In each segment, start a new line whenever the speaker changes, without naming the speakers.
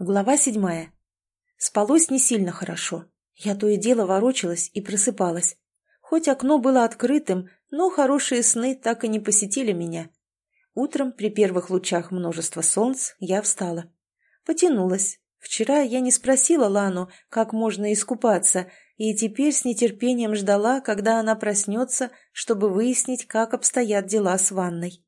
Глава седьмая. Спалось не сильно хорошо. Я то и дело ворочалась и просыпалась. Хоть окно было открытым, но хорошие сны так и не посетили меня. Утром, при первых лучах множества солнц, я встала. Потянулась. Вчера я не спросила Лану, как можно искупаться, и теперь с нетерпением ждала, когда она проснется, чтобы выяснить, как обстоят дела с ванной.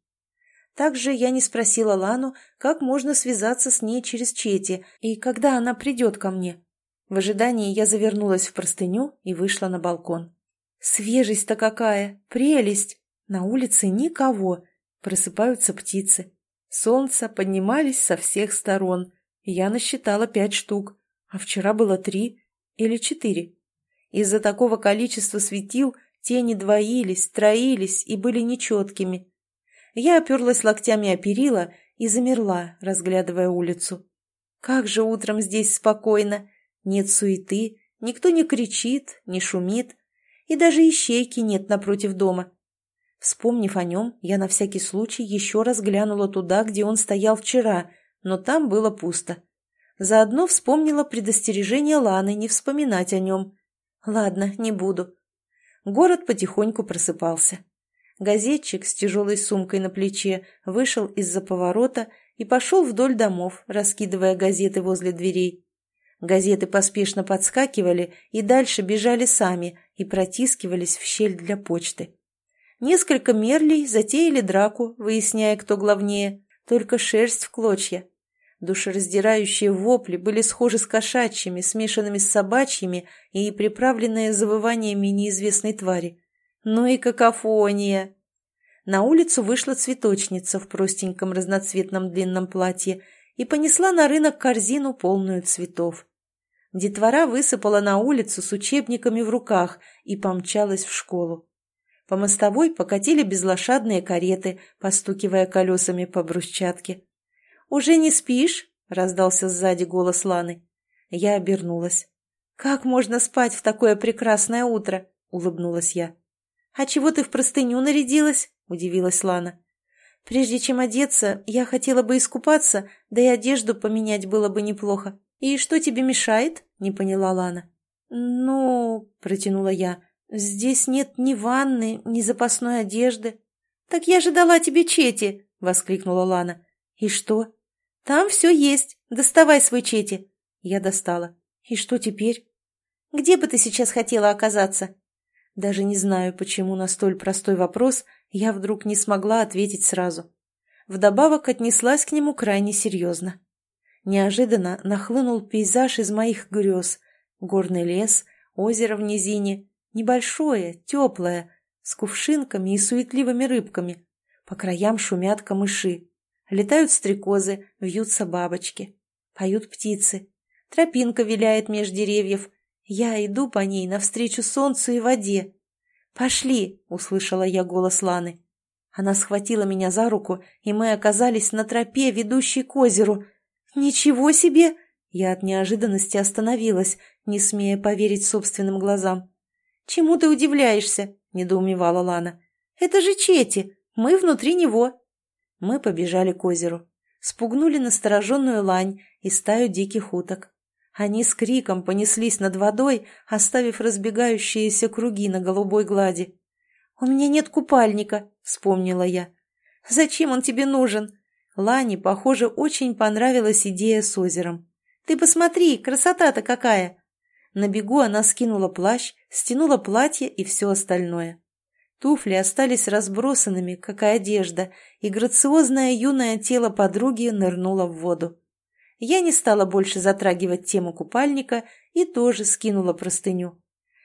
Также я не спросила Лану, как можно связаться с ней через Чети и когда она придет ко мне. В ожидании я завернулась в простыню и вышла на балкон. Свежесть-то какая! Прелесть! На улице никого. Просыпаются птицы. Солнце поднимались со всех сторон. Я насчитала пять штук, а вчера было три или четыре. Из-за такого количества светил тени двоились, троились и были нечеткими. Я оперлась локтями о перила и замерла, разглядывая улицу. Как же утром здесь спокойно. Нет суеты, никто не кричит, не шумит, и даже ищейки нет напротив дома. Вспомнив о нем, я на всякий случай еще раз глянула туда, где он стоял вчера, но там было пусто. Заодно вспомнила предостережение Ланы не вспоминать о нем. Ладно, не буду. Город потихоньку просыпался. Газетчик с тяжелой сумкой на плече вышел из-за поворота и пошел вдоль домов, раскидывая газеты возле дверей. Газеты поспешно подскакивали и дальше бежали сами и протискивались в щель для почты. Несколько мерлей затеяли драку, выясняя, кто главнее, только шерсть в клочья. Душераздирающие вопли были схожи с кошачьими, смешанными с собачьими и приправленные завываниями неизвестной твари. Ну и какофония! На улицу вышла цветочница в простеньком разноцветном длинном платье и понесла на рынок корзину, полную цветов. Детвора высыпала на улицу с учебниками в руках и помчалась в школу. По мостовой покатили безлошадные кареты, постукивая колесами по брусчатке. «Уже не спишь?» — раздался сзади голос Ланы. Я обернулась. «Как можно спать в такое прекрасное утро?» — улыбнулась я. «А чего ты в простыню нарядилась?» – удивилась Лана. «Прежде чем одеться, я хотела бы искупаться, да и одежду поменять было бы неплохо. И что тебе мешает?» – не поняла Лана. «Ну...» – протянула я. «Здесь нет ни ванны, ни запасной одежды». «Так я же дала тебе чети!» – воскликнула Лана. «И что?» «Там все есть. Доставай свой чети». Я достала. «И что теперь?» «Где бы ты сейчас хотела оказаться?» Даже не знаю, почему на столь простой вопрос я вдруг не смогла ответить сразу. Вдобавок отнеслась к нему крайне серьезно. Неожиданно нахлынул пейзаж из моих грез. Горный лес, озеро в низине, небольшое, теплое, с кувшинками и суетливыми рыбками. По краям шумят камыши. Летают стрекозы, вьются бабочки. Поют птицы. Тропинка виляет меж деревьев, я иду по ней навстречу солнцу и воде. «Пошли!» — услышала я голос Ланы. Она схватила меня за руку, и мы оказались на тропе, ведущей к озеру. «Ничего себе!» Я от неожиданности остановилась, не смея поверить собственным глазам. «Чему ты удивляешься?» — недоумевала Лана. «Это же Чети! Мы внутри него!» Мы побежали к озеру. Спугнули настороженную лань и стаю диких уток. Они с криком понеслись над водой, оставив разбегающиеся круги на голубой глади. «У меня нет купальника», — вспомнила я. «Зачем он тебе нужен?» Лане, похоже, очень понравилась идея с озером. «Ты посмотри, красота-то какая!» На бегу она скинула плащ, стянула платье и все остальное. Туфли остались разбросанными, как и одежда, и грациозное юное тело подруги нырнуло в воду. Я не стала больше затрагивать тему купальника и тоже скинула простыню.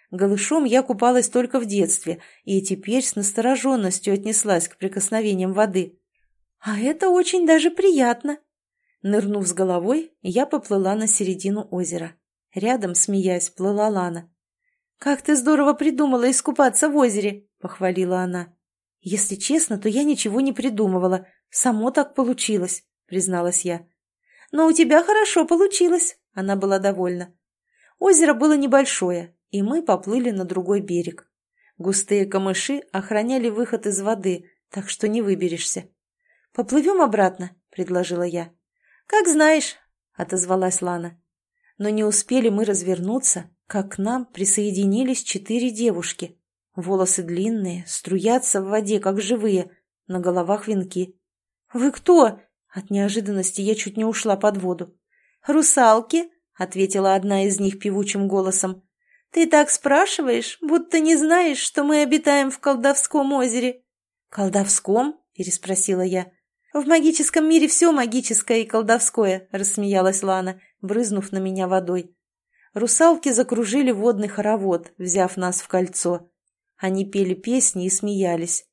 Голышом я купалась только в детстве и теперь с настороженностью отнеслась к прикосновениям воды. А это очень даже приятно. Нырнув с головой, я поплыла на середину озера. Рядом, смеясь, плыла Лана. «Как ты здорово придумала искупаться в озере!» — похвалила она. «Если честно, то я ничего не придумывала. Само так получилось», — призналась я. «Но у тебя хорошо получилось», — она была довольна. Озеро было небольшое, и мы поплыли на другой берег. Густые камыши охраняли выход из воды, так что не выберешься. «Поплывем обратно», — предложила я. «Как знаешь». отозвалась Лана. Но не успели мы развернуться, как к нам присоединились четыре девушки. Волосы длинные, струятся в воде, как живые, на головах венки. «Вы кто?» От неожиданности я чуть не ушла под воду. «Русалки?» — ответила одна из них певучим голосом. «Ты так спрашиваешь, будто не знаешь, что мы обитаем в колдовском озере». «Колдовском?» — переспросила я. «В магическом мире все магическое и колдовское», — рассмеялась Лана, брызнув на меня водой. Русалки закружили водный хоровод, взяв нас в кольцо. Они пели песни и смеялись.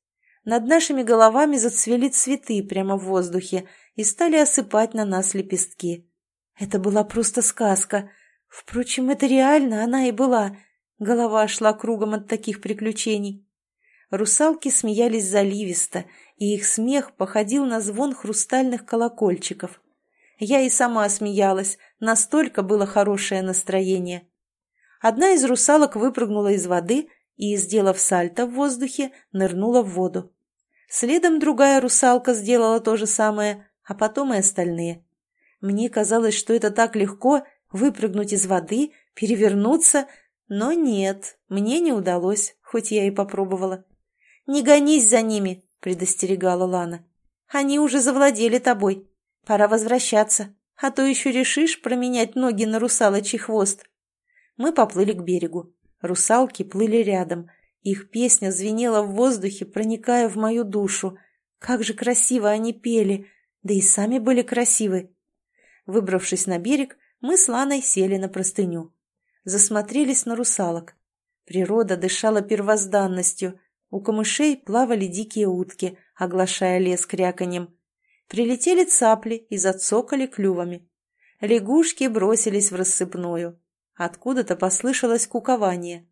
Над нашими головами зацвели цветы прямо в воздухе и стали осыпать на нас лепестки. Это была просто сказка. Впрочем, это реально она и была. Голова шла кругом от таких приключений. Русалки смеялись заливисто, и их смех походил на звон хрустальных колокольчиков. Я и сама смеялась, настолько было хорошее настроение. Одна из русалок выпрыгнула из воды и, сделав сальто в воздухе, нырнула в воду. Следом другая русалка сделала то же самое, а потом и остальные. Мне казалось, что это так легко выпрыгнуть из воды, перевернуться, но нет, мне не удалось, хоть я и попробовала. «Не гонись за ними», — предостерегала Лана. «Они уже завладели тобой. Пора возвращаться, а то еще решишь променять ноги на русалочий хвост». Мы поплыли к берегу. Русалки плыли рядом. Их песня звенела в воздухе, проникая в мою душу. Как же красиво они пели, да и сами были красивы. Выбравшись на берег, мы с Ланой сели на простыню. Засмотрелись на русалок. Природа дышала первозданностью. У камышей плавали дикие утки, оглашая лес кряканьем. Прилетели цапли и зацокали клювами. Лягушки бросились в рассыпную. Откуда-то послышалось кукование.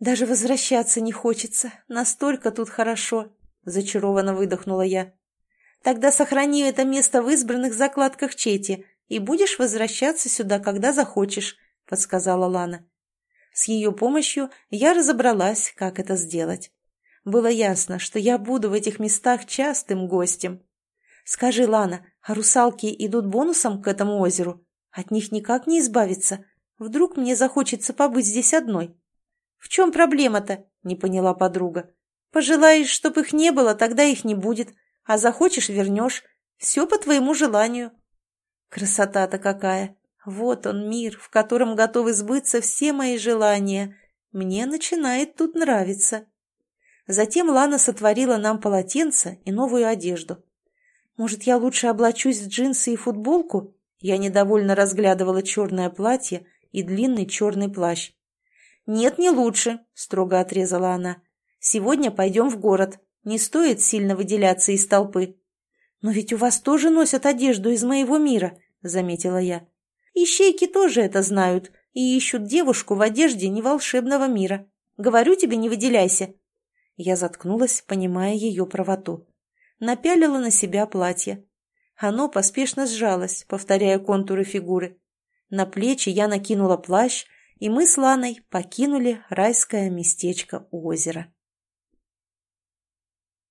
«Даже возвращаться не хочется, настолько тут хорошо», — зачарованно выдохнула я. «Тогда сохрани это место в избранных закладках Чети и будешь возвращаться сюда, когда захочешь», — подсказала Лана. С ее помощью я разобралась, как это сделать. Было ясно, что я буду в этих местах частым гостем. «Скажи, Лана, а русалки идут бонусом к этому озеру? От них никак не избавиться?» Вдруг мне захочется побыть здесь одной. В чем проблема-то? Не поняла подруга. Пожелаешь, чтоб их не было, тогда их не будет. А захочешь — вернешь. Все по твоему желанию. Красота-то какая! Вот он мир, в котором готовы сбыться все мои желания. Мне начинает тут нравиться. Затем Лана сотворила нам полотенце и новую одежду. Может, я лучше облачусь в джинсы и футболку? Я недовольно разглядывала черное платье, и длинный черный плащ. «Нет, не лучше», — строго отрезала она. «Сегодня пойдем в город. Не стоит сильно выделяться из толпы». «Но ведь у вас тоже носят одежду из моего мира», — заметила я. «Ищейки тоже это знают и ищут девушку в одежде не волшебного мира. Говорю тебе, не выделяйся». Я заткнулась, понимая ее правоту. Напялила на себя платье. Оно поспешно сжалось, повторяя контуры фигуры. На плечи я накинула плащ, и мы с Ланой покинули райское местечко у озера.